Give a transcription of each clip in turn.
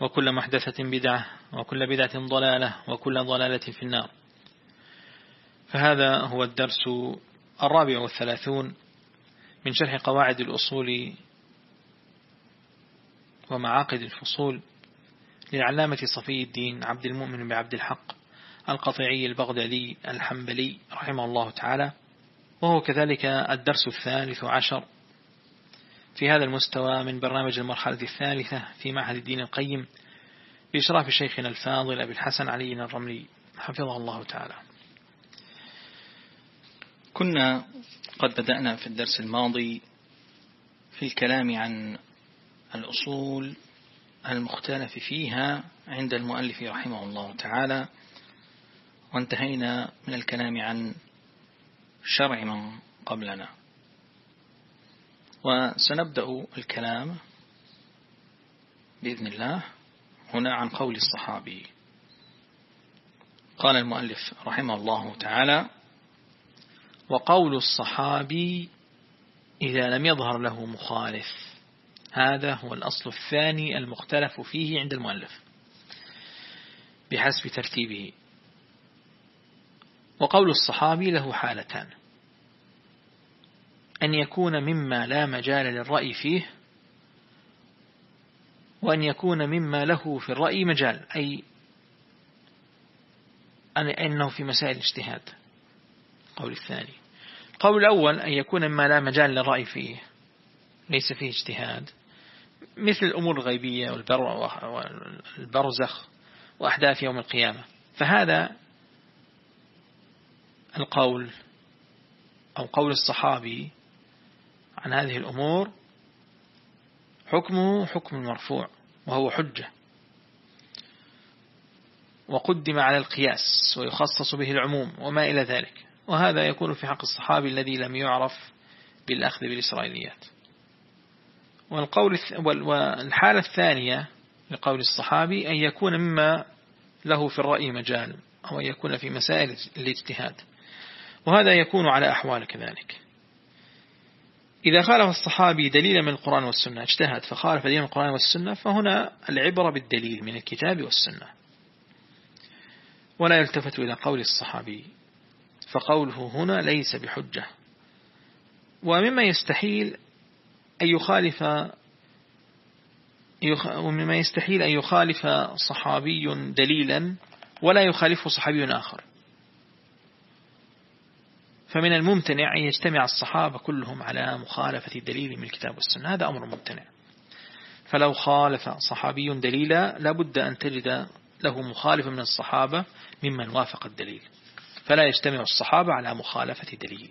وكل محدثة بدعة وكل بدعة ضلالة وكل ضلالة في النار. فهذا هو الدرس الرابع والثلاثون من شرح قواعد الأصول ومعاقد الفصول للعلامة صفي الدين عبد المؤمن بعبد الحق القطيعي البغدادي الحنبلي رحمه الله تعالى وهو كذلك الدرس الثالث عشر في هذا المستوى من برنامج المرحلة الثالثة في معهد الدين القيم بإشراف شيخنا الفاضل أبي الحسن علي الرملي. حفظه الله تعالى. كنا قد بدأنا في الدرس الماضي في الكلام عن الأصول المختلف فيها عند المؤلف رحمه الله تعالى وانتهينا من الكلام عن شرع من قبلنا. وسنبدأ الكلام بإذن الله هنا عن قول الصحابي. قال المؤلف رحمه الله تعالى وقول الصحابي إذا لم يظهر له مخالف. هذا هو الأصل الثاني المختلف فيه عند المؤلف. بحسب ترتيبه. وقول الصحابي له حالتان. أن يكون مما لا مجال للرأي فيه وأن يكون مما له في الرأي مجال أي أنه في مسائل الاجتهاد. القول الثاني. القول الأول أن يكون مما لا مجال للرأي فيه ليس فيه اجتهاد. مثل الأمور الغيبية والبرزخ وأحداث يوم القيامة. فهذا القول أو قول الصحابي عن هذه الأمور حكمه حكم مرفوع وهو حجة. وقدم على القياس ويخصص به العموم وما إلى ذلك. وهذا يكون في حق الصحابي الذي لم يعرف بالأخذ بالإسرائيليات. والقول والحالة الثانية لقول الصحابي أن يكون مما له في الرأي مجال أو أن يكون في مسائل الاجتهاد. وهذا يكون على أحوال كذلك. إذا خالف الصحابي دليلا من القرآن والسنة اجتهد فخالف دليل من القرآن والسنة فهنا العبرة بالدليل من الكتاب والسنة. ولا يلتفت إلى قول الصحابي فقوله هنا ليس بحجة. ومما يستحيل أن يخالف ومما يستحيل أن يخالف صحابي دليلا ولا يخالفه صحابي آخر. فمن الممتنع أن يجتمع الصحابة كلهم على مخالفة الدليل من الكتاب والسنة. هذا أمر ممتنع. فلو خالف صحابي دليلا لابد أن تجد له مخالف من الصحابة ممن وافق الدليل. فلا يجتمع الصحابة على مخالفة دليل.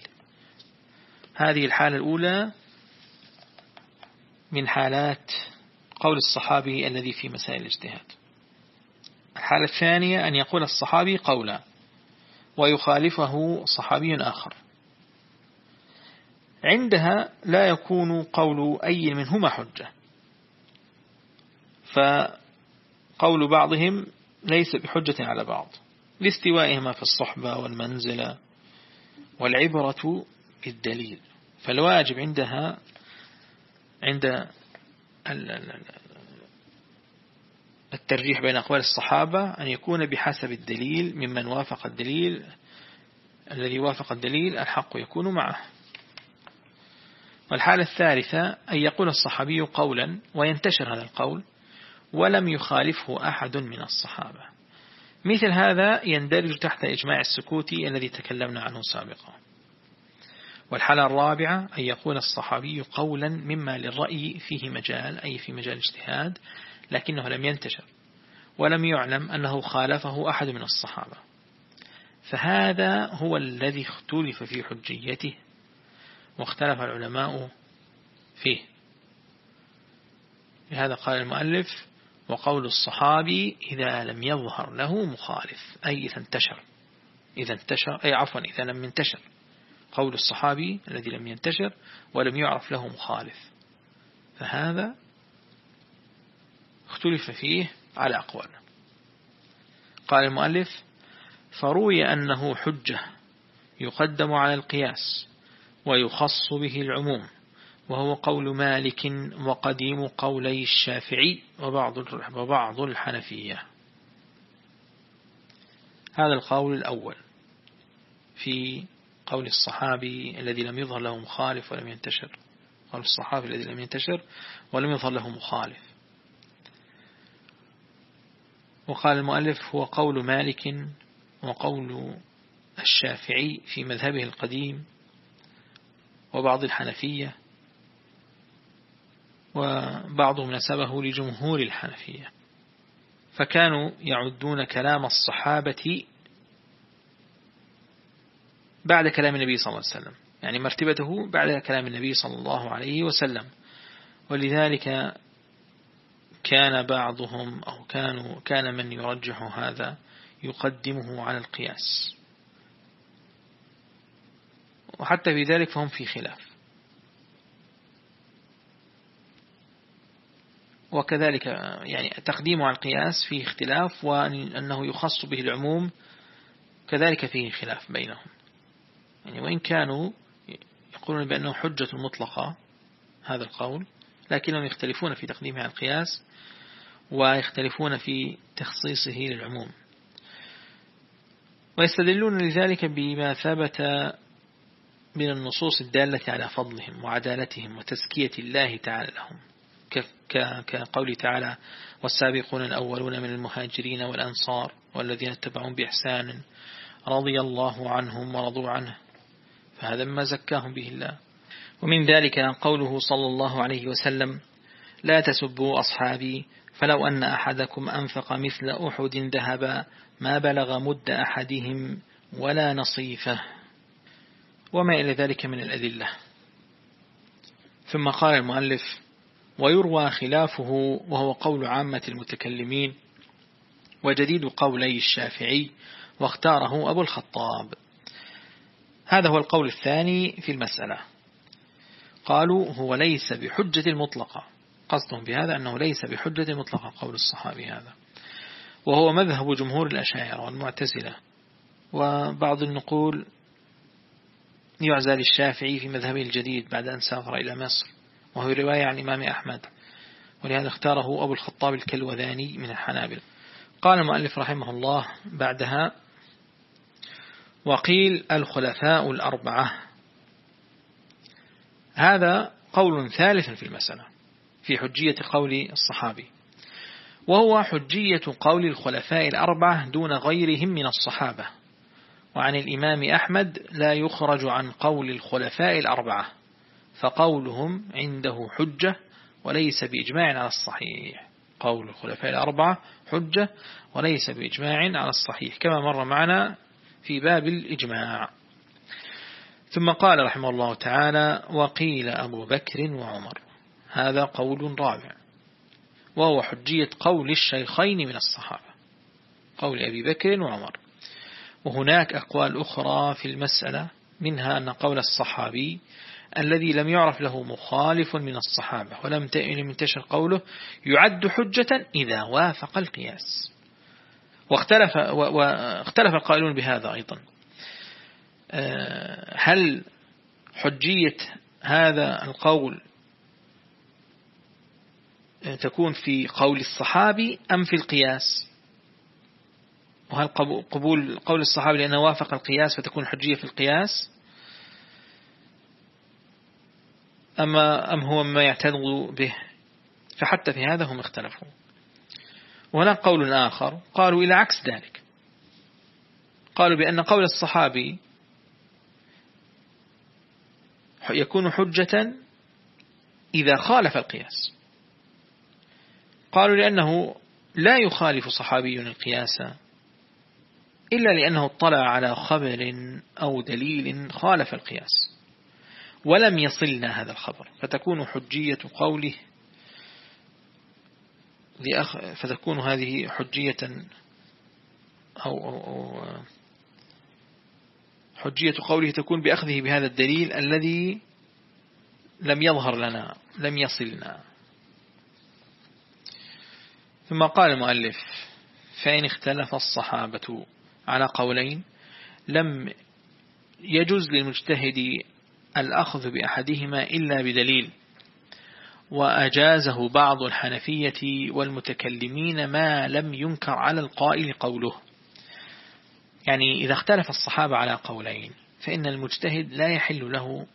هذه الحالة الأولى من حالات قول الصحابي الذي في مسائل الاجتهاد. الحالة الثانية أن يقول الصحابي قولا. ويخالفه صحابي آخر. عندها لا يكون قول أي منهما حجة. فقول بعضهم ليس بحجة على بعض لاستوائهما في الصحبة والمنزلة والعبرة بالدليل. فالواجب عندها عند الترجيح بين أقوال الصحابة أن يكون بحسب الدليل ممن وافق الدليل الذي وافق الدليل الحق يكون معه. والحالة الثالثة أن يقول الصحابي قولا وينتشر هذا القول ولم يخالفه أحد من الصحابة. مثل هذا يندرج تحت إجماع السكوتي الذي تكلمنا عنه سابقا. والحالة الرابعة أن يقول الصحابي قولا مما للرأي فيه مجال أي في مجال اجتهاد لكنه لم ينتشر. ولم يعلم أنه خالفه أحد من الصحابة. فهذا هو الذي اختلف في حجيته واختلف العلماء فيه. لهذا قال المؤلف وقول الصحابي إذا لم يظهر له مخالف أي إذا انتشر. إذا انتشر أي عفوا إذا لم ينتشر. قول الصحابي الذي لم ينتشر ولم يعرف له مخالف. فهذا اختلف فيه على أقوال. قال المؤلف فروي أنه حجة يقدم على القياس ويخص به العموم وهو قول مالك وقديم قولي الشافعي وبعض وبعض الحنفية. هذا القول الأول في قول الصحابي الذي لم يظهر له مخالف ولم ينتشر. قول الصحابي الذي لم ينتشر ولم يظهر له مخالف. وقال المؤلف هو قول مالك وقول الشافعي في مذهبه القديم وبعض الحنفية وبعضهم نسبه لجمهور الحنفية. فكانوا يعدون كلام الصحابة بعد كلام النبي صلى الله عليه وسلم. يعني مرتبته بعد كلام النبي صلى الله عليه وسلم. ولذلك كان بعضهم أو كانوا كان من يرجح هذا يقدمه على القياس. وحتى في ذلك فهم في خلاف. وكذلك يعني تقديمه على القياس فيه اختلاف وأنه يخص به العموم كذلك فيه خلاف بينهم. يعني وإن كانوا يقولون بأنه حجة مطلقة هذا القول لكنهم يختلفون في تقديمه على القياس ويختلفون في تخصيصه للعموم. ويستدلون لذلك بما ثبت من النصوص الدالة على فضلهم وعدالتهم وتزكية الله تعالى لهم. كقول تعالى والسابقون الأولون من المهاجرين والأنصار والذين اتبعون بإحسان رضي الله عنهم ورضوا عنه. فهذا ما زكاهم به الله. ومن ذلك قوله صلى الله عليه وسلم لا تسبوا أصحابي فلو أن أحدكم أنفق مثل أحد ذهبا ما بلغ مد أحدهم ولا نصيفه. وما إلى ذلك من الأدلة. ثم قال المؤلف ويروى خلافه وهو قول عامة المتكلمين وجديد قولي الشافعي واختاره أبو الخطاب. هذا هو القول الثاني في المسألة. قالوا هو ليس بحجة المطلقة. قصدهم بهذا أنه ليس بحجة مطلقة قول الصحابي هذا. وهو مذهب جمهور الأشاعر والمعتزلة. وبعض النقول يعزى للشافعي في مذهبه الجديد بعد أن سافر إلى مصر وهو رواية عن الإمام أحمد. ولهذا اختاره أبو الخطاب الكلوذاني من الحنابل. قال المؤلف رحمه الله بعدها وقيل الخلفاء الأربعة هذا قول ثالث في المسألة في حجية قول الصحابي. وهو حجية قول الخلفاء الأربعة دون غيرهم من الصحابة. وعن الإمام أحمد لا يخرج عن قول الخلفاء الأربعة فقولهم عنده حجة وليس بإجماع على الصحيح. قول الخلفاء الأربعة حجة وليس بإجماع على الصحيح. كما مر معنا في باب الإجماع. ثم قال رحمه الله تعالى وقيل أبو بكر وعمر. هذا قول رابع. وهو حجية قول الشيخين من الصحابة. قول أبي بكر وعمر. وهناك أقوال أخرى في المسألة منها أن قول الصحابي الذي لم يعرف له مخالف من الصحابة ولم ينتشر قوله يعد حجة إذا وافق القياس. واختلف, واختلف القائلون بهذا أيضا. هل حجية هذا القول تكون في قول الصحابي أم في القياس؟ وهل قبول قول الصحابي لأنه وافق القياس فتكون حجية في القياس؟ أما أم هو ما يعتنظ به؟ فحتى في هذا هم اختلفوا. وهناك قول آخر قالوا إلى عكس ذلك. قالوا بأن قول الصحابي يكون حجة إذا خالف القياس. قالوا لأنه لا يخالف صحابي القياس إلا لأنه اطلع على خبر أو دليل خالف القياس ولم يصلنا هذا الخبر. فتكون حجية قوله فتكون هذه حجية أو, أو, أو حجية قوله تكون بأخذه بهذا الدليل الذي لم يظهر لنا لم يصلنا. ثم قال المؤلف فإن اختلف الصحابة على قولين لم يجوز للمجتهد الأخذ بأحدهما إلا بدليل وأجازه بعض الحنفية والمتكلمين ما لم ينكر على القائل قوله. يعني إذا اختلف الصحابة على قولين فإن المجتهد لا يحل له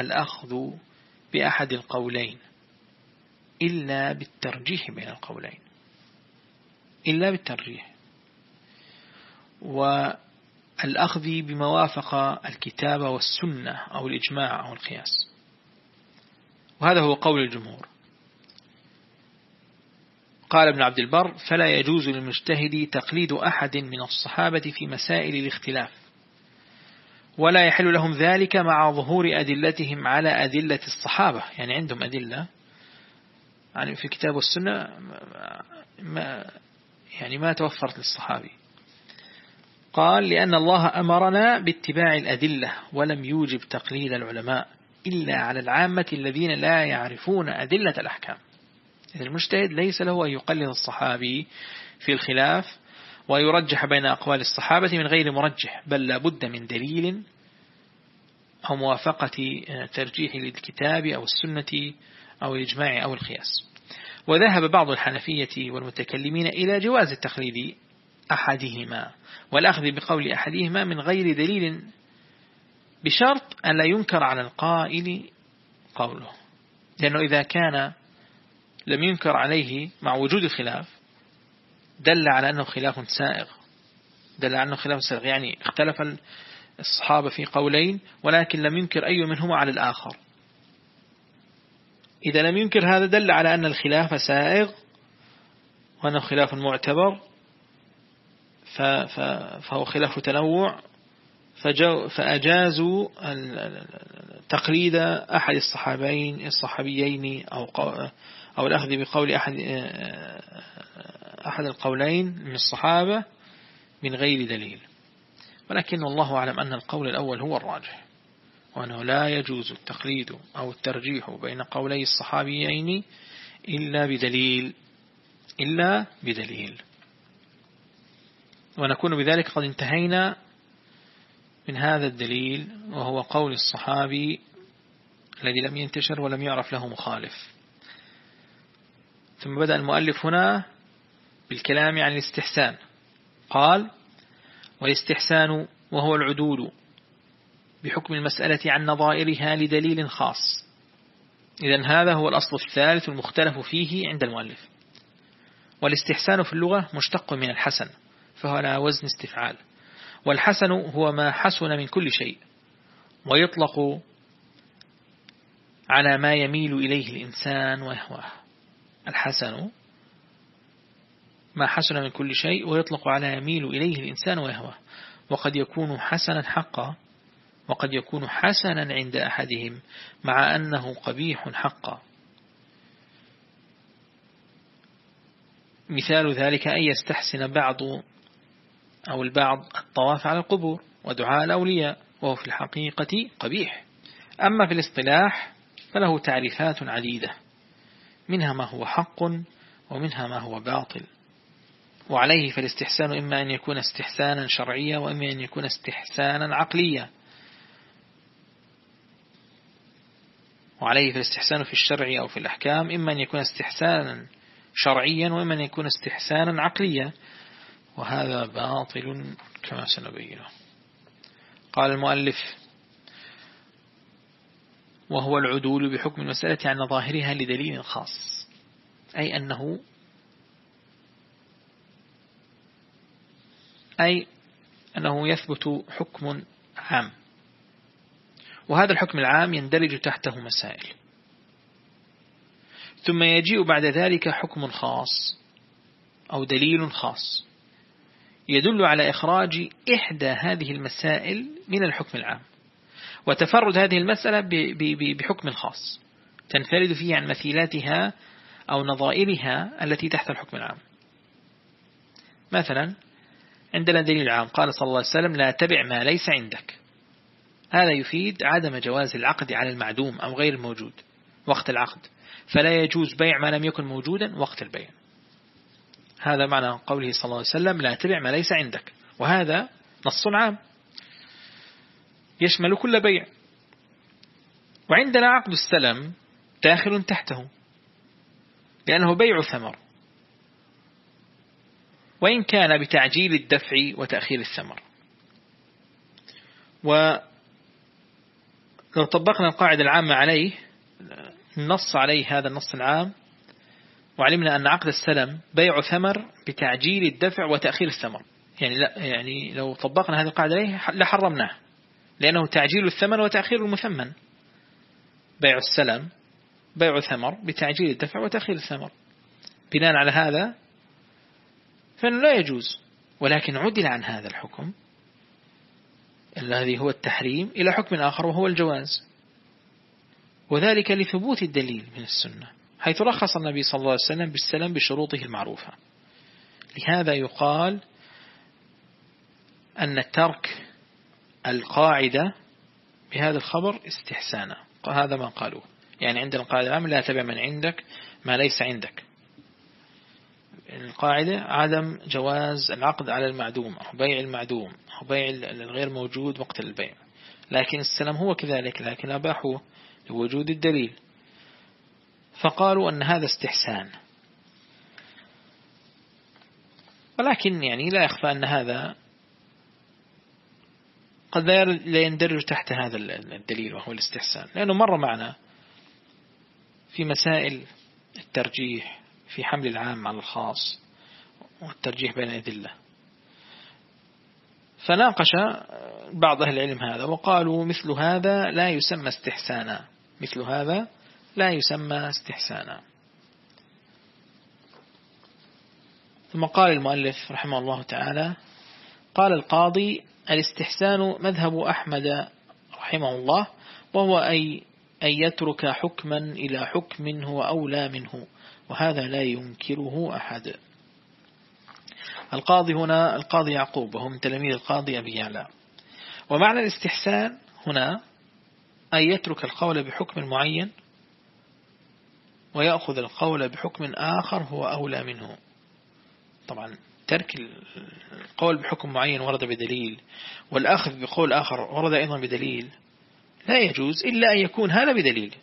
الأخذ بأحد القولين إلا بالترجيح بين القولين إلا بالترجيح. والأخذ بما وافق الكتاب والسنة أو الإجماع أو القياس. وهذا هو قول الجمهور. قال ابن عبد البر فلا يجوز للمجتهد تقليد أحد من الصحابة في مسائل الاختلاف ولا يحل لهم ذلك مع ظهور أدلتهم على أدلة الصحابة. يعني عندهم أدلة يعني في الكتاب والسنة ما يعني ما توفرت للصحابي. قال لأن الله أمرنا باتباع الأدلة ولم يوجب تقليد العلماء إلا على العامة الذين لا يعرفون أدلة الأحكام. المجتهد ليس له أن يقلد الصحابي في الخلاف ويرجح بين أقوال الصحابة من غير مرجح بل لابد من دليل أو موافقة ترجيح للكتاب أو السنة أو الإجماع أو الخياس وذهب بعض الحنفية والمتكلمين إلى جواز التخليد أحدهما والأخذ بقول أحدهما من غير دليل بشرط أن لا ينكر على القائل قوله. لأنه إذا كان لم ينكر عليه مع وجود الخلاف دل على أنه خلاف سائغ. دل على أنه خلاف سائغ. يعني اختلف الصحابة في قولين ولكن لم ينكر أي منهما على الآخر. إذا لم ينكر هذا دل على أن الخلاف سائغ وأنه خلاف معتبر فهو خلاف تنوع. فأجازوا تقليد أحد الصحابين الصحابيين أو أو الأخذ بقول أحد أحد القولين من الصحابة من غير دليل. ولكن الله أعلم أن القول الأول هو الراجح وأنه لا يجوز التقليد أو الترجيح بين قولي الصحابيين إلا بدليل إلا بدليل. ونكون بذلك قد انتهينا من هذا الدليل وهو قول الصحابي الذي لم ينتشر ولم يعرف له مخالف. ثم بدأ المؤلف هنا بالكلام عن الاستحسان. قال والاستحسان وهو العدول بحكم المسألة عن نظائرها لدليل خاص. إذا هذا هو الأصل الثالث المختلف فيه عند المؤلف. والاستحسان في اللغة مشتق من الحسن فهو على وزن استفعال. والحسن هو ما حسن من كل شيء ويطلق على ما يميل إليه الإنسان ويهواه الحسن ما حسن من كل شيء ويطلق على يميل إليه الإنسان ويهواه وقد يكون حسنا حقا وقد يكون حسنا عند أحدهم مع أنه قبيح حقا. مثال ذلك أن يستحسن بعض أو البعض الطواف على القبور ودعاء الأولياء وهو في الحقيقة قبيح. أما في الاصطلاح فله تعريفات عديدة. منها ما هو حق ومنها ما هو باطل. وعليه فالاستحسان إما أن يكون استحسانا شرعيا وإما أن يكون استحسانا عقليا. وعليه فالاستحسان في الشرع أو في الأحكام إما أن يكون استحسانا شرعيا وإما أن يكون استحسانا عقليا. وهذا باطل كما سنبينه. قال المؤلف وهو العدول بحكم المسألة عن ظاهرها لدليل خاص. أي أنه أي أنه يثبت حكم عام. وهذا الحكم العام يندرج تحته مسائل. ثم يجيء بعد ذلك حكم خاص أو دليل خاص يدل على إخراج إحدى هذه المسائل من الحكم العام. وتفرد هذه المسألة بحكم خاص تنفرد فيه عن مثيلاتها أو نظائرها التي تحت الحكم العام. مثلا عندنا دليل عام قال صلى الله عليه وسلم لا تبع ما ليس عندك. هذا يفيد عدم جواز العقد على المعدوم أو غير الموجود وقت العقد. فلا يجوز بيع ما لم يكن موجودا وقت البيع. هذا معنى قوله صلى الله عليه وسلم لا تبع ما ليس عندك. وهذا نص عام. يشمل كل بيع. وعندنا عقد السلم داخل تحته لأنه بيع ثمر. وإن كان بتعجيل الدفع وتأخير الثمر. ولو طبقنا القاعدة العامة عليه نص عليه هذا النص العام وعلمنا أن عقد السلم بيع ثمر بتعجيل الدفع وتأخير الثمر. يعني لا يعني لو طبقنا هذه القاعدة عليه لحرمناه. لأنه تعجيل الثمن وتأخير المثمن. بيع السلم بيع ثمر بتعجيل الدفع وتأخير الثمر. بناء على هذا فإنه لا يجوز. ولكن عدل عن هذا الحكم الذي هو التحريم إلى حكم آخر وهو الجواز. وذلك لثبوت الدليل من السنة حيث رخص النبي صلى الله عليه وسلم بالسلام بشروطه المعروفة. لهذا يقال أن ترك القاعدة بهذا الخبر استحسانا. هذا ما قالوه. يعني عندنا القاعدة العامة لا تبع من عندك ما ليس عندك. القاعدة عدم جواز العقد على المعدوم أو بيع المعدوم أو بيع الغير موجود وقت البيع. لكن السلام هو كذلك لكن أباحوه لوجود الدليل. فقالوا أن هذا استحسان. ولكن يعني لا يخفى أن هذا قد لا يندرج تحت هذا الدليل وهو الاستحسان. لأنه مر معنا في مسائل الترجيح في حمل العام على الخاص والترجيح بين الأدلة. فناقش بعض أهل العلم هذا وقالوا مثل هذا لا يسمى استحسانا. مثل هذا لا يسمى استحسانا. ثم قال المؤلف رحمه الله تعالى قال القاضي الاستحسان مذهب أحمد رحمه الله وهو أي أن يترك حكما إلى حكم هو أولى منه وهذا لا ينكره أحد. القاضي هنا القاضي يعقوب وهو من تلاميذ القاضي أبي يعلى. ومعنى الاستحسان هنا أن يترك القول بحكم معين ويأخذ القول بحكم آخر هو أولى منه. طبعا ترك القول بحكم معين ورد بدليل والأخذ بقول آخر ورد أيضا بدليل. لا يجوز إلا أن يكون هذا بدليل.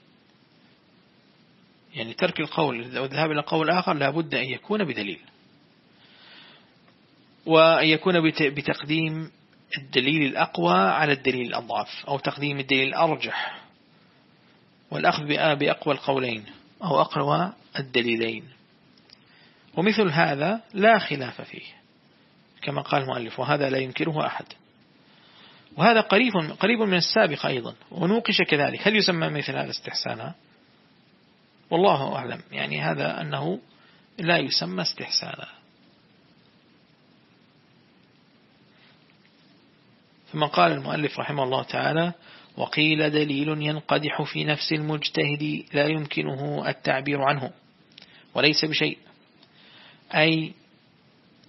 يعني ترك القول والذهاب إلى قول آخر لابد أن يكون بدليل. وأن يكون بتقديم الدليل الأقوى على الدليل الأضعف أو تقديم الدليل الأرجح. والأخذ بأقوى القولين أو أقوى الدليلين. ومثل هذا لا خلاف فيه كما قال المؤلف وهذا لا ينكره أحد. وهذا قريب قريب من السابق أيضا ونوقش كذلك. هل يسمى مثل هذا استحسانا؟ والله أعلم يعني هذا أنه لا يسمى استحسانا. ثم قال المؤلف رحمه الله تعالى وقيل دليل ينقدح في نفس المجتهد لا يمكنه التعبير عنه وليس بشيء. أي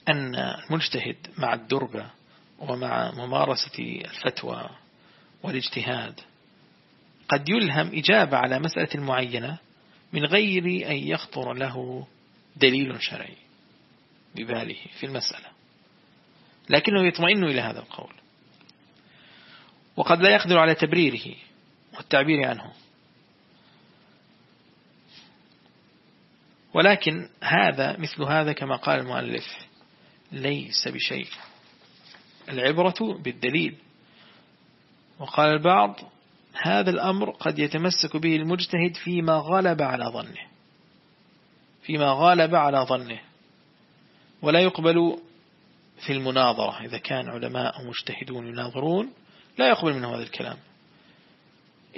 أن المجتهد مع الدربة ومع ممارسة الفتوى والاجتهاد قد يلهم إجابة على مسألة معينة من غير أن يخطر له دليل شرعي بباله في المسألة. لكنه يطمئن إلى هذا القول. وقد لا يقدر على تبريره والتعبير عنه. ولكن هذا مثل هذا كما قال المؤلف ليس بشيء. العبرة بالدليل. وقال البعض هذا الأمر قد يتمسك به المجتهد فيما غلب على ظنه. فيما غالب على ظنه. ولا يقبل في المناظرة. إذا كان علماء مجتهدون يناظرون لا يقبل منه هذا الكلام.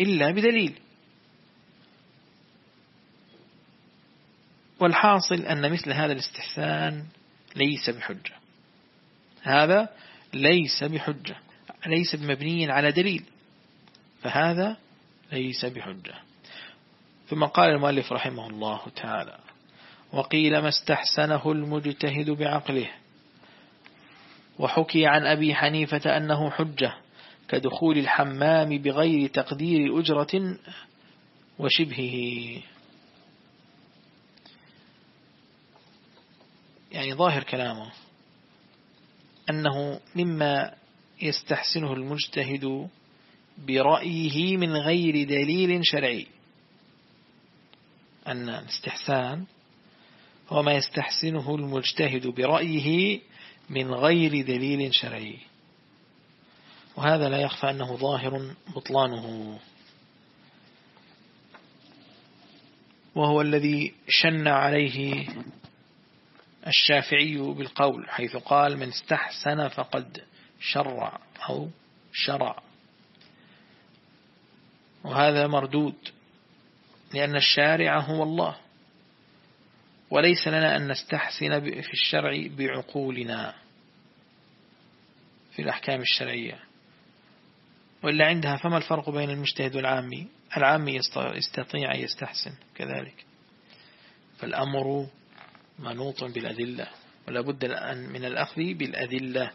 إلا بدليل. والحاصل أن مثل هذا الاستحسان ليس بحجة. هذا ليس بحجة. ليس بمبني على دليل. فهذا ليس بحجة. ثم قال المؤلف رحمه الله تعالى وقيل ما استحسنه المجتهد بعقله. وحكي عن أبي حنيفة أنه حجة كدخول الحمام بغير تقدير أجرة وشبهه. يعني ظاهر كلامه أنه مما يستحسنه المجتهد برأيه من غير دليل شرعي. أن الاستحسان هو ما يستحسنه المجتهد برأيه من غير دليل شرعي. وهذا لا يخفى أنه ظاهر بطلانه. وهو الذي شن عليه الشافعي بالقول حيث قال من استحسن فقد شرع أو شرع. وهذا مردود لأن الشارع هو الله. وليس لنا أن نستحسن في الشرع بعقولنا في الأحكام الشرعية. وإلا عندها فما الفرق بين المجتهد والعامي العامي يستطيع أن يستحسن كذلك. فالأمر منوط بالأدلة ولا بد من الأخذ بالأدلة.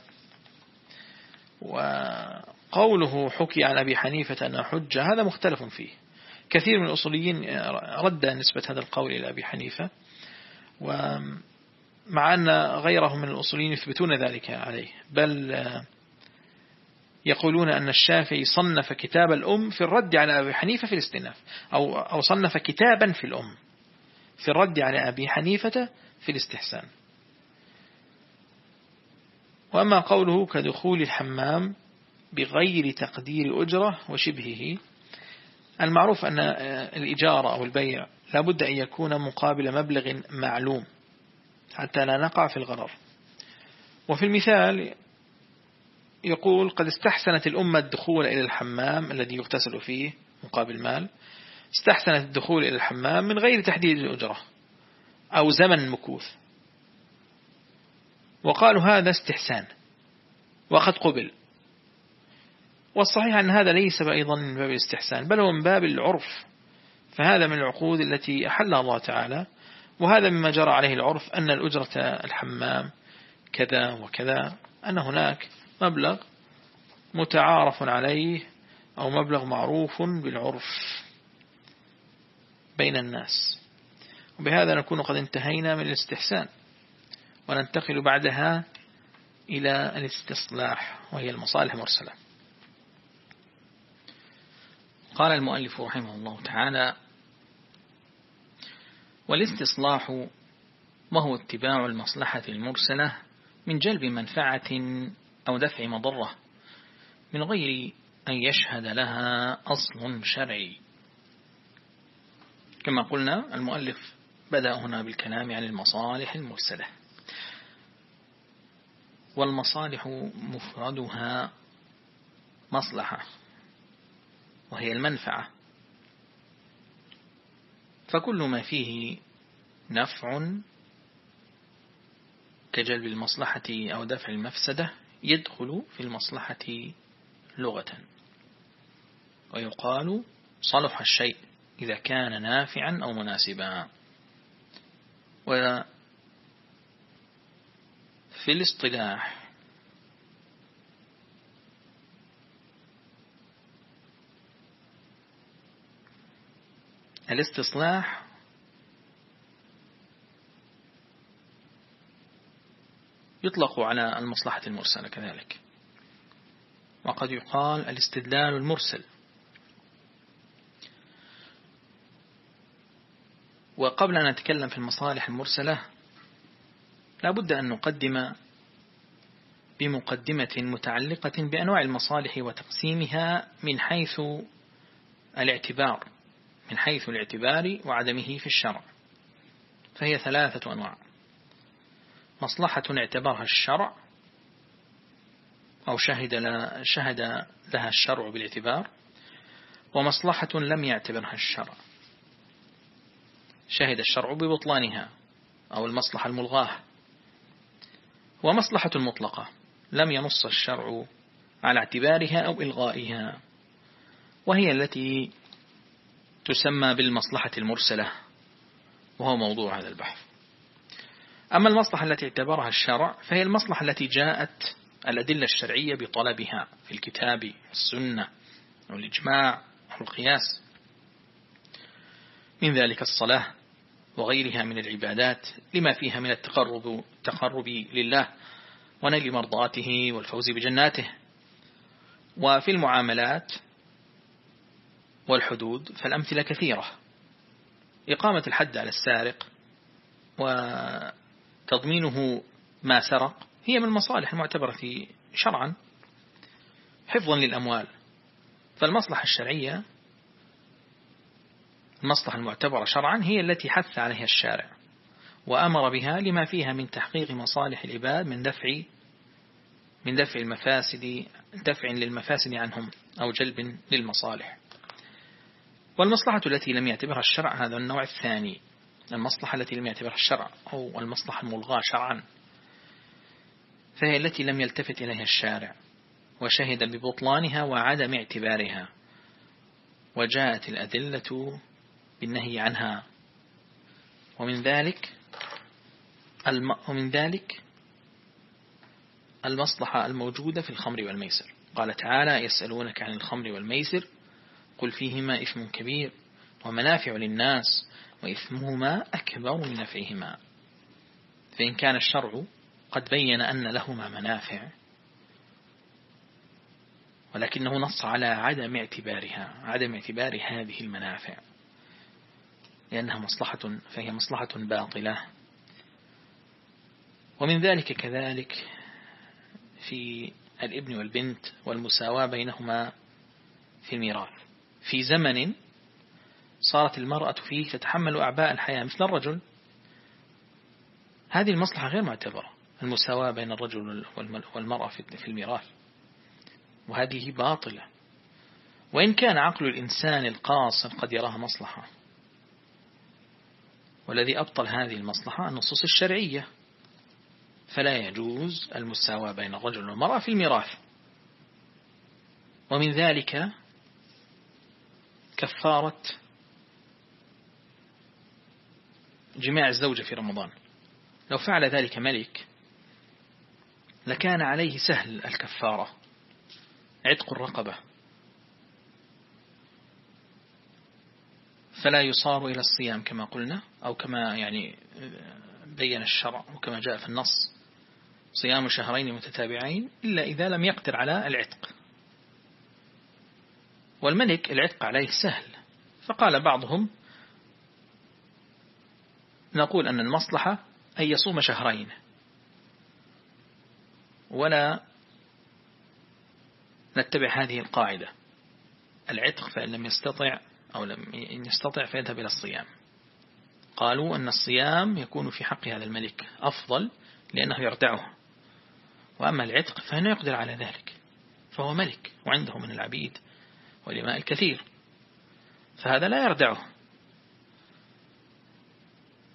وقوله حكي عن أبي حنيفة أنه حجة هذا مختلف فيه. كثير من الأصوليين رد نسبة هذا القول إلى أبي حنيفة ومع أن غيرهم من الأصوليين يثبتون ذلك عليه. بل يقولون أن الشافعي صنف كتاب الأم في الرد على أبي حنيفة في الاستئناف أو, أو صنف كتابا في الأم في الرد على أبي حنيفة في الاستحسان. وأما قوله كدخول الحمام بغير تقدير أجرة وشبهه المعروف أن الإجارة أو البيع لابد أن يكون مقابل مبلغ معلوم حتى لا نقع في الغرر. وفي المثال يقول قد استحسنت الأمة الدخول إلى الحمام الذي يغتسل فيه مقابل مال استحسنت الدخول إلى الحمام من غير تحديد الأجرة. أو زمن مكوث. وقالوا هذا استحسان. وقد قبل. والصحيح أن هذا ليس أيضا من باب الاستحسان بل هو من باب العرف. فهذا من العقود التي أحلها الله تعالى. وهذا مما جرى عليه العرف أن الأجرة الحمام كذا وكذا أن هناك مبلغ متعارف عليه أو مبلغ معروف بالعرف بين الناس. وبهذا نكون قد انتهينا من الاستحسان. وننتقل بعدها إلى الاستصلاح وهي المصالح المرسلة قال المؤلف رحمه الله تعالى والاستصلاح وهو اتباع المصلحة المرسلة من جلب منفعة أو دفع مضرة من غير أن يشهد لها أصل شرعي. كما قلنا المؤلف بدأ هنا بالكلام عن المصالح المرسلة والمصالح مفردها مصلحة وهي المنفعة. فكل ما فيه نفع كجلب المصلحة أو دفع المفسدة يدخل في المصلحة لغة. ويقال صلح الشيء إذا كان نافعا أو مناسبا. وفي الاصطلاح. الاستصلاح يطلق على المصلحة المرسلة كذلك. وقد يقال الاستدلال المرسل. وقبل أن نتكلم في المصالح المرسلة لا بد أن نقدم بمقدمة متعلقة بأنواع المصالح وتقسيمها من حيث الاعتبار من حيث الاعتبار وعدمه في الشرع. فهي ثلاثة أنواع. مصلحة اعتبرها الشرع أو شهد, شهد لها الشرع بالاعتبار ومصلحة لم يعتبرها الشرع. شهد الشرع ببطلانها أو المصلحة الملغاة. ومصلحة مطلقة. لم ينص الشرع على اعتبارها أو إلغائها. وهي التي تسمى بالمصلحة المرسلة. وهو موضوع هذا البحث. أما المصلحة التي اعتبرها الشرع فهي المصلحة التي جاءت الأدلة الشرعية بطلبها في الكتاب والسنة والإجماع والقياس. من ذلك الصلاة. وغيرها من العبادات لما فيها من التقرب التقرب لله ونيل مرضاته والفوز بجناته. وفي المعاملات والحدود فالأمثلة كثيرة. إقامة الحد على السارق وتضمينه ما سرق هي من المصالح المعتبرة شرعا حفظا للأموال. فالمصلحة الشرعية المصلحة المعتبرة شرعا هي التي حث عليها الشارع وأمر بها لما فيها من تحقيق مصالح العباد من دفع من دفع المفاسد دفع للمفاسد عنهم أو جلب للمصالح. والمصلحة التي لم يعتبرها الشرع هذا النوع الثاني المصلحة التي لم يعتبرها الشرع أو المصلحة الملغاة شرعا فهي التي لم يلتفت إليها الشارع وشهد ببطلانها وعدم اعتبارها وجاءت الأدلة بالنهي عنها. ومن ذلك الم ومن ذلك المصلحة الموجودة في الخمر والميسر. قال تعالى يسألونك عن الخمر والميسر قل فيهما إثم كبير ومنافع للناس وإثمهما أكبر من نفعهما. فإن كان الشرع قد بين أن لهما منافع ولكنه نص على عدم اعتبارها عدم اعتبار هذه المنافع. لأنها مصلحة فهي مصلحة باطلة. ومن ذلك كذلك في الابن والبنت والمساواة بينهما في الميراث. في زمن صارت المرأة فيه تتحمل أعباء الحياة مثل الرجل. هذه المصلحة غير معتبرة المساواة بين الرجل والمرأة في الميراث. وهذه باطلة. وإن كان عقل الإنسان القاصر قد يراها مصلحة. والذي أبطل هذه المصلحة النصوص الشرعية. فلا يجوز المساواة بين الرجل والمرأة في الميراث. ومن ذلك كفارة جماع الزوجة في رمضان. لو فعل ذلك ملك لكان عليه سهل الكفارة عتق الرقبة. فلا يصار إلى الصيام كما قلنا أو كما يعني بين الشرع وكما جاء في النص. صيام شهرين متتابعين إلا إذا لم يقدر على العتق. والملك العتق عليه سهل. فقال بعضهم نقول أن المصلحة أن يصوم شهرين. ولا نتبع هذه القاعدة. العتق فإن لم يستطع أو لم يستطع فيذهب إلى الصيام. قالوا أن الصيام يكون في حق هذا الملك أفضل لأنه يردعه. وأما العتق فإنه يقدر على ذلك. فهو ملك وعنده من العبيد والإماء الكثير. فهذا لا يردعه.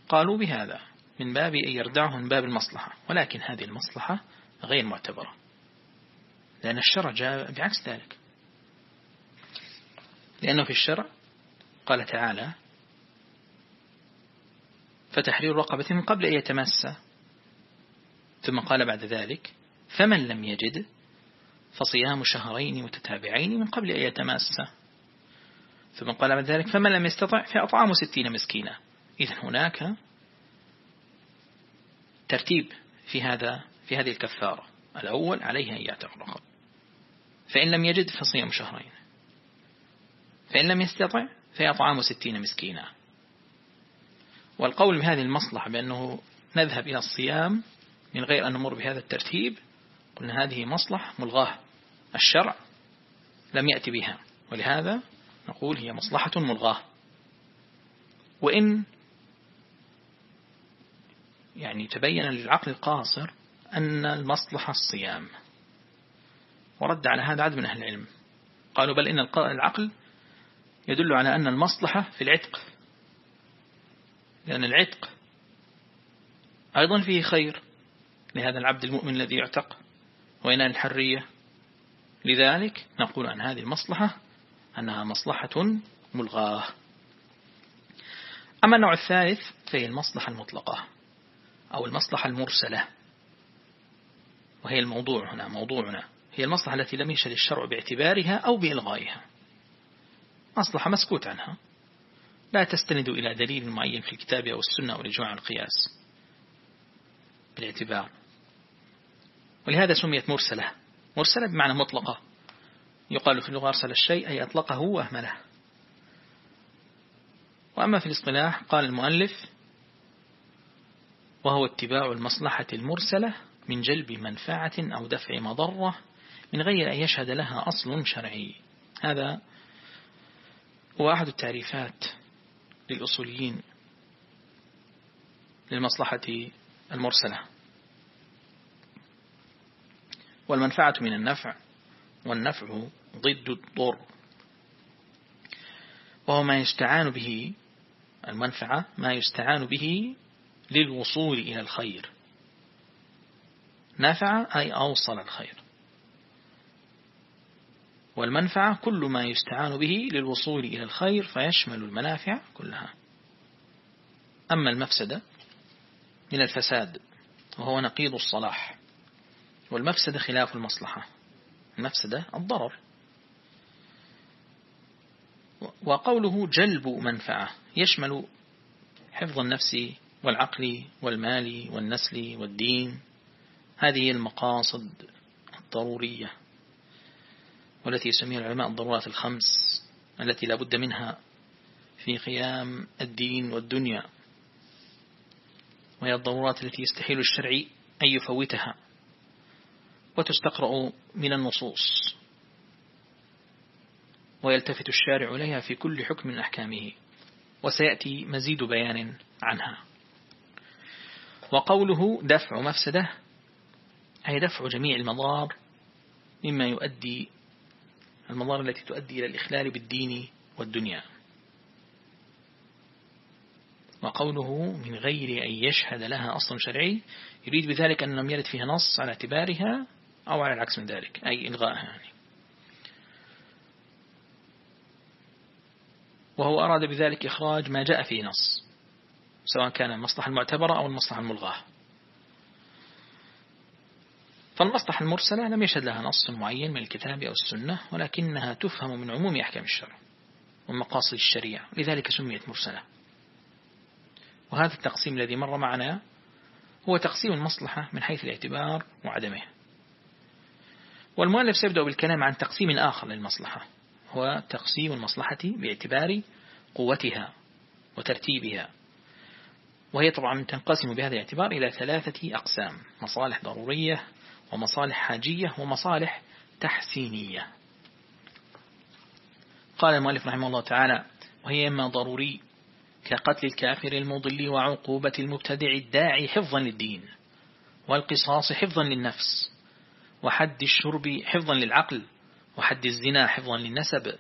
قالوا بهذا من باب أن يردعه من باب المصلحة. ولكن هذه المصلحة غير معتبرة. لأن الشرع جاء بعكس ذلك. لأنه في الشرع قال تعالى فتحرير رقبة من قبل أن يتمس ثم قال بعد ذلك فمن لم يجد فصيام شهرين متتابعين من قبل أن يتماس ثم قال بعد ذلك فمن لم يستطع فأطعام ستين مسكينا. إذن هناك ترتيب في هذا في هذه الكفارة. الأول عليه أن يعتق رقب فإن لم يجد فصيام شهرين. فإن لم يستطع فيطعام ستين مسكينا. والقول بهذه المصلحة بأنه نذهب إلى الصيام من غير أن نمر بهذا الترتيب قلنا هذه مصلحة ملغاة. الشرع لم يأتي بها ولهذا نقول هي مصلحة ملغاة. وإن يعني تبين للعقل القاصر أن المصلحة الصيام. ورد على هذا عدد من أهل العلم. قالوا بل إن العقل يدل على أن المصلحة في العتق. لأن العتق أيضا فيه خير لهذا العبد المؤمن الذي يعتق وينال الحرية. لذلك نقول عن هذه المصلحة أنها مصلحة ملغاة. أما النوع الثالث فهي المصلحة المطلقة أو المصلحة المرسلة. وهي الموضوع هنا موضوعنا. هي المصلحة التي لم يشهد الشرع باعتبارها أو بإلغائها. مصلحة مسكوت عنها. لا تستند إلى دليل معين في الكتاب أو السنة أو الإجماع القياس. بالاعتبار. ولهذا سميت مرسلة. مرسلة بمعنى مطلقة. يقال في اللغة أرسل الشيء أي أطلقه وأهمله. وأما في الاصطلاح قال المؤلف وهو اتباع المصلحة المرسلة من جلب منفعة أو دفع مضرة من غير أن يشهد لها أصل شرعي. هذا هو أحد التعريفات للأصوليين للمصلحة المرسلة. والمنفعة من النفع والنفع ضد الضر. وهو ما يستعان به المنفعة ما يستعان به للوصول إلى الخير. نفع أي أوصل الخير. والمنفعة كل ما يستعان به للوصول إلى الخير فيشمل المنافع كلها. أما المفسدة من الفساد وهو نقيض الصلاح والمفسدة خلاف المصلحة المفسدة الضرر. وقوله جلب منفعة يشمل حفظ النفس والعقل والمال والنسل والدين هذه المقاصد الضرورية. والتي يسميها العلماء الضرورات الخمس التي لا بد منها في قيام الدين والدنيا. وهي الضرورات التي يستحيل الشرع أن يفوتها وتستقرأ من النصوص. ويلتفت الشارع إليها في كل حكم من أحكامه. وسيأتي مزيد بيان عنها. وقوله دفع مفسدة أي دفع جميع المضار مما يؤدي المضار التي تؤدي إلى الإخلال بالدين والدنيا. وقوله من غير أن يشهد لها أصل شرعي يريد بذلك أن لم يرد فيها نص على اعتبارها أو على العكس من ذلك أي إلغائها يعني. وهو أراد بذلك إخراج ما جاء فيه نص سواء كان المصلحة المعتبرة أو المصلحة الملغاة. فالمصلحة المرسلة لم يشهد لها نص معين من الكتاب أو السنة ولكنها تفهم من عموم أحكام الشرع ومقاصد الشريعة لذلك سميت مرسلة. وهذا التقسيم الذي مر معنا هو تقسيم المصلحة من حيث الاعتبار وعدمه. والمؤلف سيبدأ بالكلام عن تقسيم آخر للمصلحة هو تقسيم المصلحة باعتبار قوتها وترتيبها وهي طبعا تنقسم بهذا الاعتبار إلى ثلاثة أقسام مصالح ضرورية ومصالح حاجية ومصالح تحسينية. قال المؤلف رحمه الله تعالى وهي إما ضروري كقتل الكافر المضل وعقوبة المبتدع الداعي حفظا للدين والقصاص حفظا للنفس وحد الشرب حفظا للعقل وحد الزنا حفظا للنسب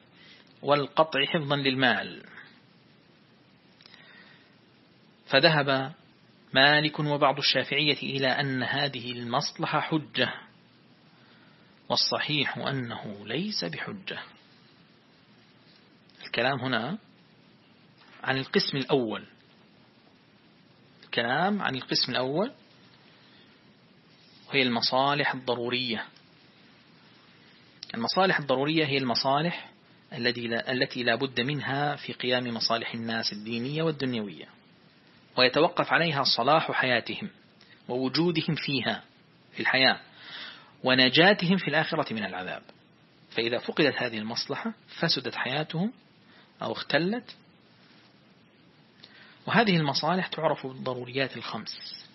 والقطع حفظا للمال فذهب مالك وبعض الشافعية إلى أن هذه المصلحة حجة والصحيح أنه ليس بحجة. الكلام هنا عن القسم الأول. الكلام عن القسم الأول وهي المصالح الضرورية. المصالح الضرورية هي المصالح التي لا بد منها في قيام مصالح الناس الدينية والدنيوية. ويتوقف عليها صلاح حياتهم ووجودهم فيها في الحياة ونجاتهم في الآخرة من العذاب. فإذا فقدت هذه المصلحة فسدت حياتهم أو اختلت. وهذه المصالح تعرف بالضروريات الخمس.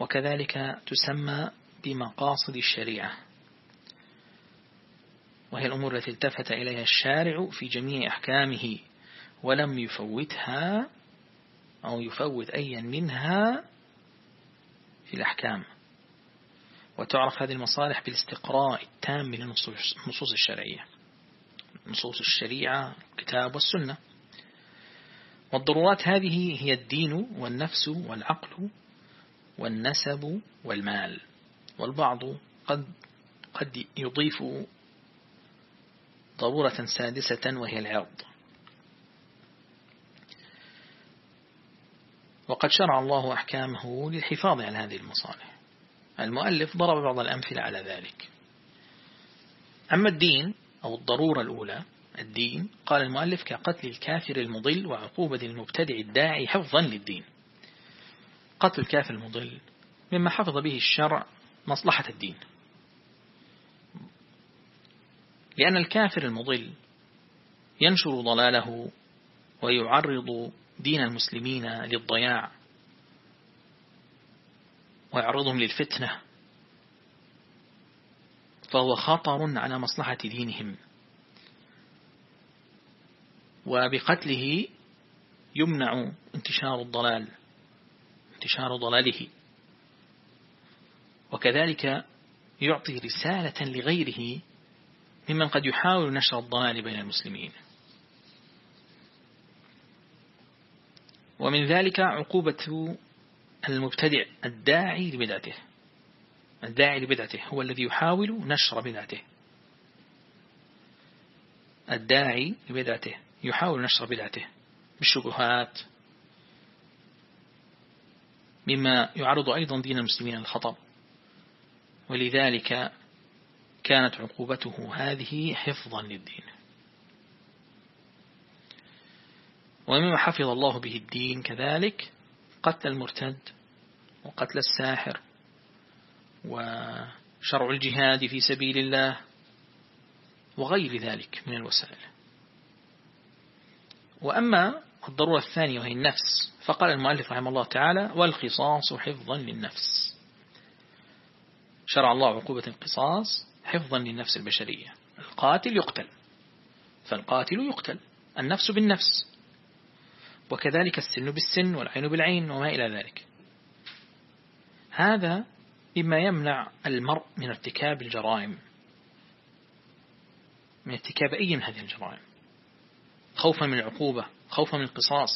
وكذلك تسمى بمقاصد الشريعة. وهي الأمور التي التفت إليها الشارع في جميع أحكامه ولم يفوتها أو يفوت أيا منها في الأحكام. وتعرف هذه المصالح بالاستقراء التام للنصوص الشرعية. نصوص الشريعة الكتاب والسنة. والضرورات هذه هي الدين والنفس والعقل والنسب والمال. والبعض قد قد يضيف ضرورة سادسة وهي العرض. وقد شرع الله أحكامه للحفاظ على هذه المصالح. المؤلف ضرب بعض الأمثلة على ذلك. أما الدين أو الضرورة الأولى الدين قال المؤلف كقتل الكافر المضل وعقوبة المبتدع الداعي حفظا للدين. قتل الكافر المضل مما حفظ به الشرع مصلحة الدين. لأن الكافر المضل ينشر ضلاله ويعرض دين المسلمين للضياع ويعرضهم للفتنة فهو خطر على مصلحة دينهم. وبقتله يمنع انتشار الضلال انتشار ضلاله. وكذلك يعطي رسالة لغيره ممن قد يحاول نشر الضلال بين المسلمين. ومن ذلك عقوبة المبتدع الداعي لبدعته. الداعي لبدعته هو الذي يحاول نشر بدعته. الداعي لبدعته يحاول نشر بدعته بالشبهات مما يعرض أيضا دين المسلمين للخطر ولذلك كانت عقوبته هذه حفظا للدين. ومما حفظ الله به الدين كذلك قتل المرتد وقتل الساحر وشرع الجهاد في سبيل الله وغير ذلك من الوسائل. وأما الضرورة الثانية وهي النفس فقال المؤلف رحمه الله تعالى والقصاص حفظا للنفس. شرع الله عقوبة القصاص حفظا للنفس البشرية. القاتل يقتل فالقاتل يقتل النفس بالنفس. وكذلك السن بالسن والعين بالعين وما إلى ذلك. هذا مما يمنع المرء من ارتكاب الجرائم. من ارتكاب أي من هذه الجرائم. خوفا من العقوبة خوفا من القصاص.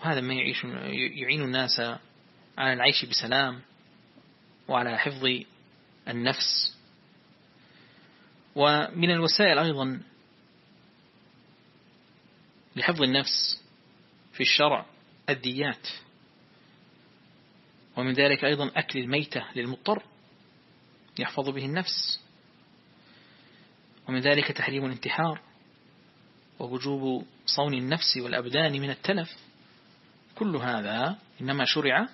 وهذا ما يعيش يعين الناس على العيش بسلام وعلى حفظ النفس. ومن الوسائل أيضا لحفظ النفس في الشرع الديات. ومن ذلك أيضا أكل الميتة للمضطر يحفظ به النفس. ومن ذلك تحريم الانتحار ووجوب صون النفس والأبدان من التلف. كل هذا إنما شرع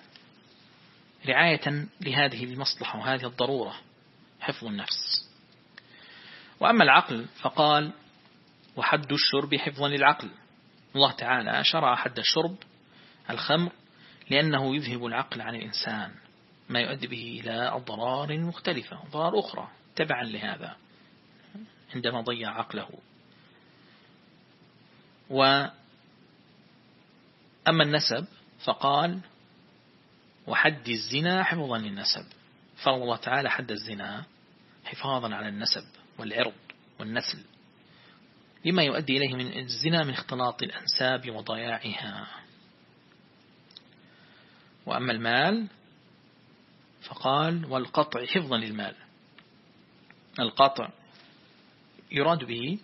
رعاية لهذه المصلحة وهذه الضرورة حفظ النفس. وأما العقل فقال وحد الشرب حفظا للعقل. الله تعالى شرع حد الشرب الخمر لأنه يذهب العقل عن الإنسان ما يؤدي به إلى أضرار مختلفة أضرار أخرى تبعا لهذا عندما ضيع عقله. وأما النسب فقال وحد الزنا حفظا للنسب. فرض الله تعالى حد الزنا حفاظا على النسب والعرض والنسل. لما يؤدي إليه من الزنا من اختلاط الأنساب وضياعها. وأما المال فقال والقطع حفظا للمال. القطع يراد به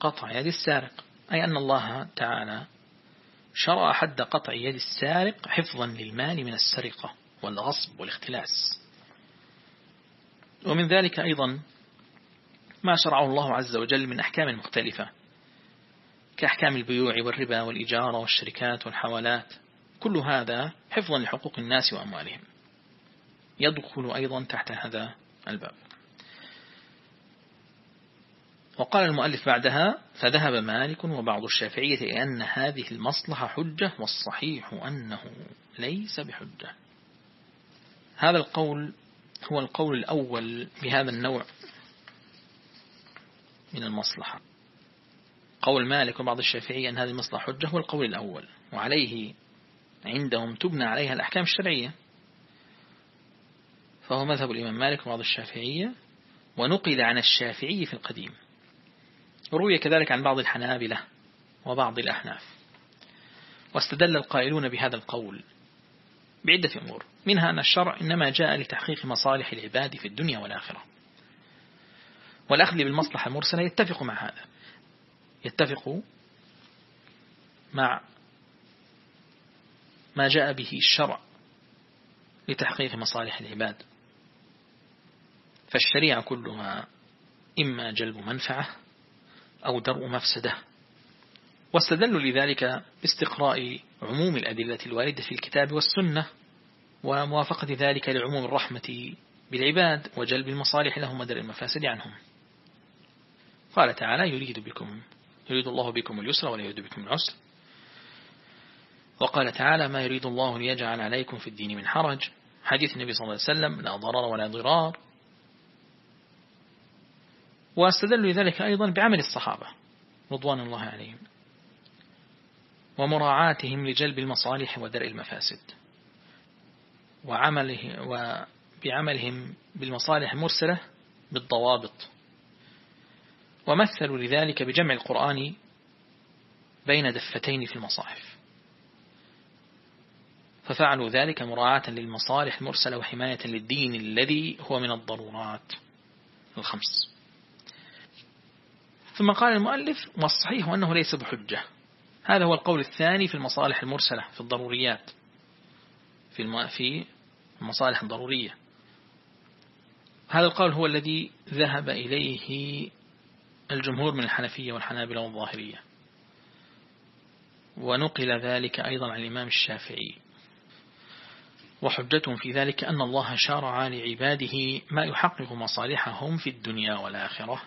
قطع يد السارق أي أن الله تعالى شرع حد قطع يد السارق حفظا للمال من السرقة والغصب والاختلاس. ومن ذلك أيضا ما شرعه الله عز وجل من أحكام مختلفة كأحكام البيوع والربا والإجارة والشركات والحوالات. كل هذا حفظا لحقوق الناس وأموالهم. يدخل أيضا تحت هذا الباب. وقال المؤلف بعدها فذهب مالك وبعض الشافعية إلى أن هذه المصلحة حجة والصحيح أنه ليس بحجة. هذا القول هو القول الأول بهذا النوع. من المصلحة. قول مالك وبعض الشافعية أن هذه المصلحة حجة هو القول الأول وعليه عندهم تبنى عليها الأحكام الشرعية. فهو مذهب الإمام مالك وبعض الشافعية ونقل عن الشافعي في القديم. روي كذلك عن بعض الحنابلة وبعض الأحناف. واستدل القائلون بهذا القول بعدة أمور. منها أن الشرع إنما جاء لتحقيق مصالح العباد في الدنيا والآخرة. والأخذ بالمصلحة المرسلة يتفق مع هذا. يتفق مع ما جاء به الشرع لتحقيق مصالح العباد. فالشريعة كلها إما جلب منفعة أو درء مفسدة. واستدلوا لذلك باستقراء عموم الأدلة الواردة في الكتاب والسنة وموافقة ذلك لعموم الرحمة بالعباد وجلب المصالح لهم ودرء المفاسد عنهم. قال تعالى يريد بكم يريد الله بكم اليسر ولا يريد بكم العسر. وقال تعالى ما يريد الله ليجعل عليكم في الدين من حرج. حديث النبي صلى الله عليه وسلم لا ضرر ولا ضرار. واستدلوا لذلك أيضا بعمل الصحابة رضوان الله عليهم ومراعاتهم لجلب المصالح ودرء المفاسد وعمله وبعملهم بالمصالح المرسلة بالضوابط. ومثلوا لذلك بجمع القرآن بين دفتين في المصاحف. ففعلوا ذلك مراعاة للمصالح المرسلة وحماية للدين الذي هو من الضرورات الخمس. ثم قال المؤلف والصحيح أنه ليس بحجة. هذا هو القول الثاني في المصالح المرسلة في الضروريات في في المصالح الضرورية. هذا القول هو الذي ذهب إليه الجمهور من الحنفية والحنابلة والظاهرية. ونقل ذلك أيضا عن الإمام الشافعي. وحجتهم في ذلك أن الله شارع لعباده ما يحقق مصالحهم في الدنيا والآخرة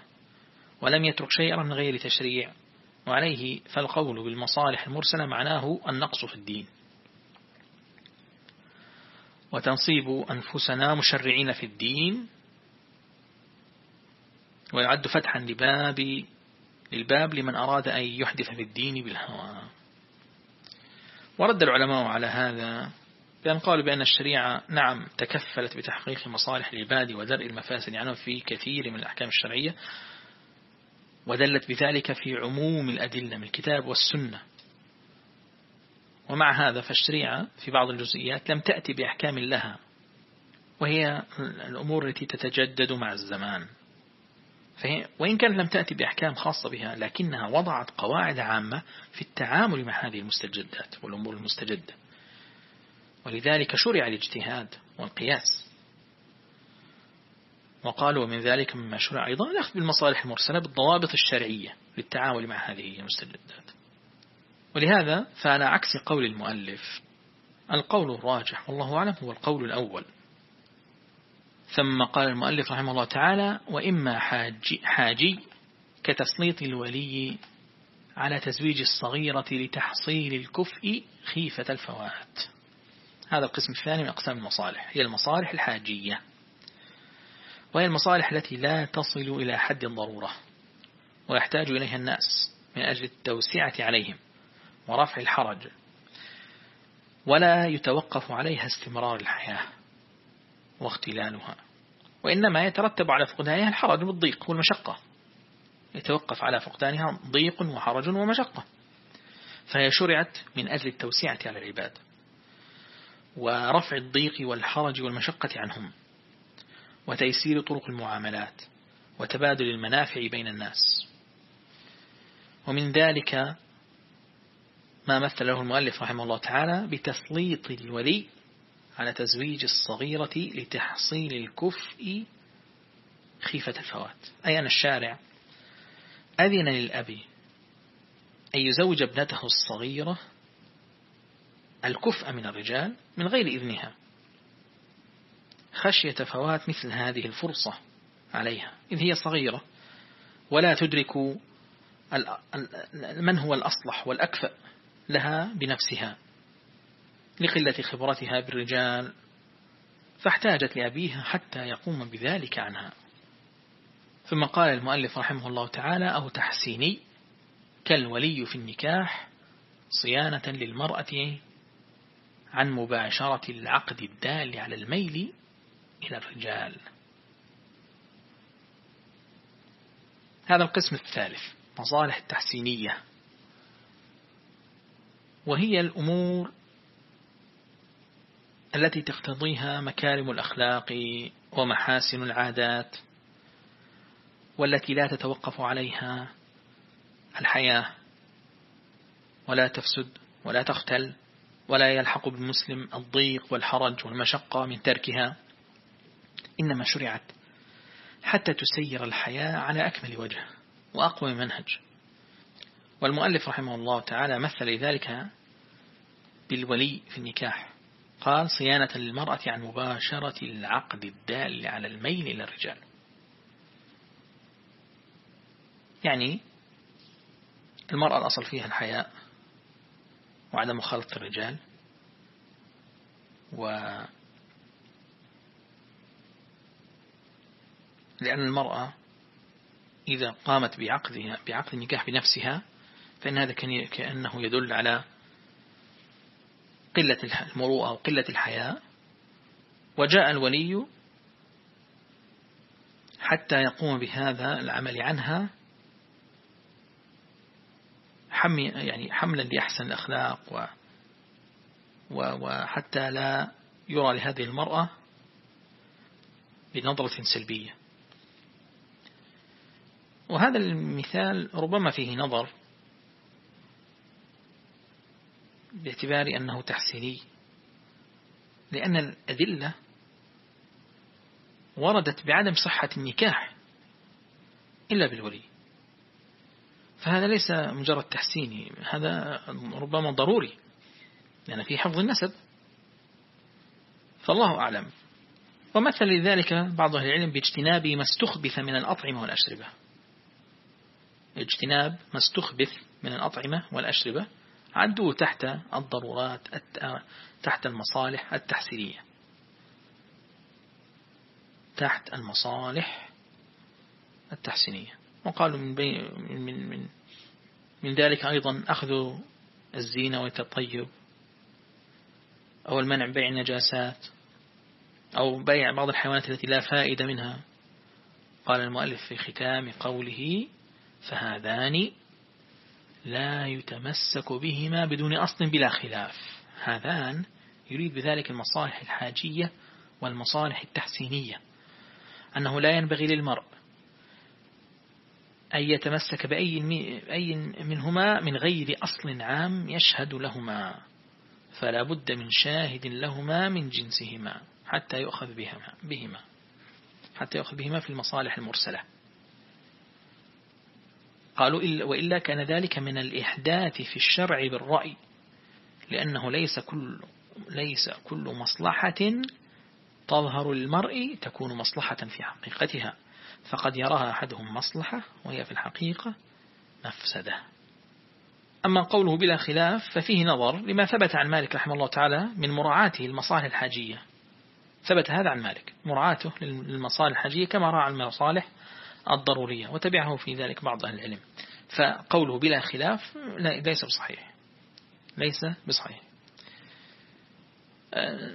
ولم يترك شيئا من غير تشريع. وعليه فالقول بالمصالح المرسلة معناه النقص في الدين. وتنصيب أنفسنا مشرعين في الدين ويعد فتحا لباب للباب لمن أراد أن يحدث في الدين بالهوى. ورد العلماء على هذا بأن قالوا بأن الشريعة نعم تكفلت بتحقيق مصالح العباد ودرء المفاسد عنه في كثير من الأحكام الشرعية ودلت بذلك في عموم الأدلة من الكتاب والسنة. ومع هذا فالشريعة في بعض الجزئيات لم تأتي بأحكام لها وهي الأمور التي تتجدد مع الزمان. وإن كانت لم تأتي بأحكام خاصة بها لكنها وضعت قواعد عامة في التعامل مع هذه المستجدات والأمور المستجدة. ولذلك شرع الاجتهاد والقياس. وقالوا ومن ذلك مما شرع أيضا الأخذ بالمصالح المرسلة بالضوابط الشرعية للتعامل مع هذه المستجدات. ولهذا فعلى عكس قول المؤلف القول الراجح والله أعلم هو القول الأول. ثم قال المؤلف رحمه الله تعالى وإما حاجي, حاجي كتسليط الولي على تزويج الصغيرة لتحصيل الكفء خيفة الفوات هذا القسم الثاني من أقسام المصالح هي المصالح الحاجية. وهي المصالح التي لا تصل إلى حد الضرورة ويحتاج إليها الناس من أجل التوسعة عليهم ورفع الحرج ولا يتوقف عليها استمرار الحياة. واختلالها. وإنما يترتب على فقدانها الحرج والضيق والمشقة. يتوقف على فقدانها ضيق وحرج ومشقة. فهي شرعت من أجل التوسعة على العباد ورفع الضيق والحرج والمشقة عنهم وتيسير طرق المعاملات وتبادل المنافع بين الناس. ومن ذلك ما مثل له المؤلف رحمه الله تعالى بتسليط الولي على تزويج الصغيرة لتحصيل الكفء خيفة الفوات. أي أن الشارع أذن للأب أن يزوج ابنته الصغيرة الكفء من الرجال من غير إذنها. خشية فوات مثل هذه الفرصة عليها. إذ هي صغيرة ولا تدرك من هو الأصلح والأكفأ لها بنفسها. لقلة خبرتها بالرجال فاحتاجت لأبيها حتى يقوم بذلك عنها. ثم قال المؤلف رحمه الله تعالى أو تحسيني كالولي في النكاح صيانة للمرأة عن مباشرة العقد الدال على الميل إلى الرجال. هذا القسم الثالث مصالح التحسينية. وهي الأمور التي تقتضيها مكارم الأخلاق ومحاسن العادات والتي لا تتوقف عليها الحياة ولا تفسد ولا تختل ولا يلحق بالمسلم الضيق والحرج والمشقة من تركها. إنما شرعت حتى تسير الحياة على أكمل وجه وأقوى منهج. والمؤلف رحمه الله تعالى مثل ذلك بالولي في النكاح. قال صيانة للمرأة عن مباشرة العقد الدال على الميل إلى الرجال. يعني المرأة الأصل فيها الحياء وعدم مخالطة الرجال و لأن المرأة إذا قامت بعقدها بعقد النكاح بنفسها فإن هذا كأنه يدل على قلة المروءة وقلة الحياء وجاء الولي حتى يقوم بهذا العمل عنها حمي يعني حملا لأحسن الأخلاق و وحتى لا يرى لهذه المرأة بنظرة سلبية. وهذا المثال ربما فيه نظر باعتبار أنه تحسيني لأن الأدلة وردت بعدم صحة النكاح إلا بالولي. فهذا ليس مجرد تحسيني هذا ربما ضروري. لأن في حفظ النسب. فالله أعلم. ومثل لذلك بعض أهل العلم باجتناب ما استخبث من الأطعمة والأشربة. اجتناب ما استخبث من الأطعمة والأشربة. عدوه تحت الضرورات تحت المصالح التحسينية. تحت المصالح التحسينية. وقالوا من, من, من, من ذلك أيضا أخذ الزينة والتطيب أو المنع بيع النجاسات أو بيع بعض الحيوانات التي لا فائدة منها. قال المؤلف في ختام قوله فهذان لا يتمسك بهما بدون أصل بلا خلاف. هذان يريد بذلك المصالح الحاجية والمصالح التحسينية. أنه لا ينبغي للمرء أن يتمسك بأي أي منهما من غير أصل عام يشهد لهما. فلا بد من شاهد لهما من جنسهما حتى يؤخذ بهما, بهما حتى يؤخذ بهما في المصالح المرسلة. قالوا وإلا كان ذلك من الإحداث في الشرع بالرأي لأنه ليس كل ليس كل مصلحة تظهر للمرء تكون مصلحة في حقيقتها فقد يراها أحدهم مصلحة وهي في الحقيقة مفسدة. أما قوله بلا خلاف ففيه نظر لما ثبت عن مالك رحمه الله تعالى من مراعاته المصالح الحاجية. ثبت هذا عن مالك مراعاته للمصالح الحاجية كما راعى المصالح الضرورية وتبعه في ذلك بعض أهل العلم. فقوله بلا خلاف ليس بصحيح. ليس بصحيح.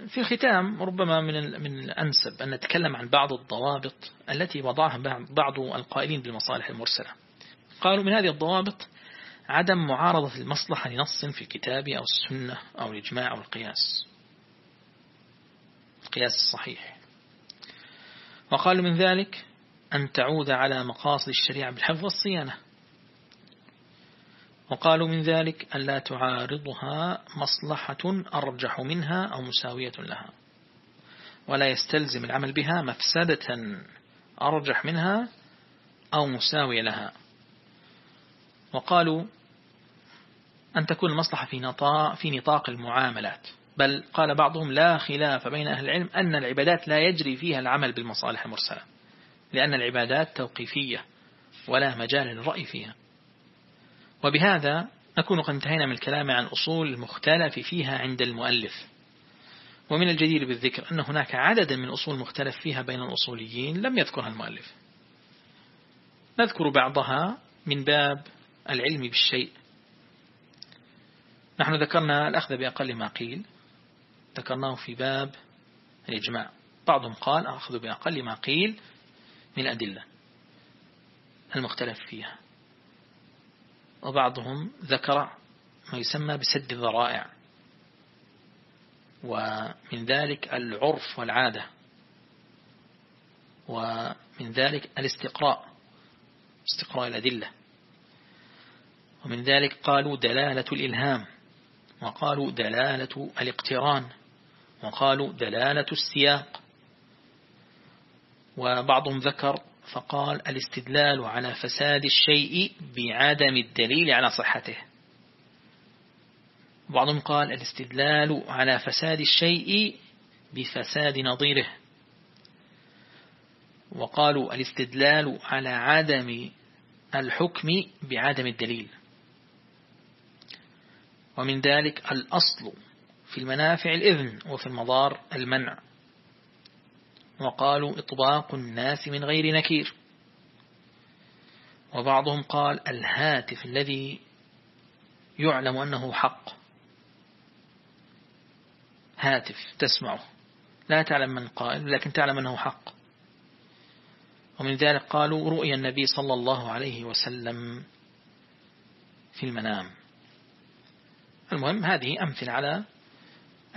في الختام ربما من من الأنسب أن نتكلم عن بعض الضوابط التي وضعها بعض القائلين بالمصالح المرسلة. قالوا من هذه الضوابط عدم معارضة المصلحة لنص في الكتاب أو السنة أو الإجماع أو القياس. القياس الصحيح وقالوا من ذلك أن تعود على مقاصد الشريعة بالحفظ والصيانة. وقالوا من ذلك أن لا تعارضها مصلحة أرجح منها أو مساوية لها ولا يستلزم العمل بها مفسدة أرجح منها أو مساوية لها. وقالوا أن تكون المصلحة في نطاق, في نطاق المعاملات بل قال بعضهم لا خلاف بين أهل العلم أن العبادات لا يجري فيها العمل بالمصالح المرسلة. لأن العبادات توقيفية ولا مجال للرأي فيها. وبهذا نكون قد انتهينا من الكلام عن أصول المختلف فيها عند المؤلف. ومن الجدير بالذكر أن هناك عددا من أصول مختلف فيها بين الأصوليين لم يذكرها المؤلف. نذكر بعضها من باب العلم بالشيء. نحن ذكرنا الأخذ بأقل ما قيل. ذكرناه في باب الإجماع. بعضهم قال أخذ بأقل ما قيل. من الأدلة المختلف فيها. وبعضهم ذكر ما يسمى بسد الذرائع ومن ذلك العرف والعادة ومن ذلك الاستقراء استقراء الأدلة. ومن ذلك قالوا دلالة الإلهام وقالوا دلالة الاقتران وقالوا دلالة السياق. وبعضهم ذكر فقال الاستدلال على فساد الشيء بعدم الدليل على صحته. بعضهم قال الاستدلال على فساد الشيء بفساد نظيره. وقالوا الاستدلال على عدم الحكم بعدم الدليل. ومن ذلك الأصل في المنافع الإذن وفي المضار المنع. وقالوا إطباق الناس من غير نكير. وبعضهم قال الهاتف الذي يعلم أنه حق. هاتف تسمعه. لا تعلم من قائل لكن تعلم أنه حق. ومن ذلك قالوا رؤيا النبي صلى الله عليه وسلم في المنام. المهم هذه أمثلة على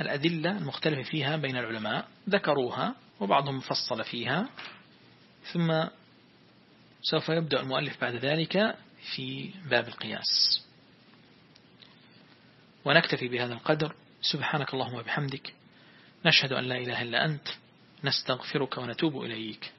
الأدلة المختلفة فيها بين العلماء. ذكروها وبعضهم فصل فيها. ثم سوف يبدأ المؤلف بعد ذلك في باب القياس. ونكتفي بهذا القدر. سبحانك اللهم وبحمدك. نشهد أن لا إله إلا أنت. نستغفرك ونتوب إليك.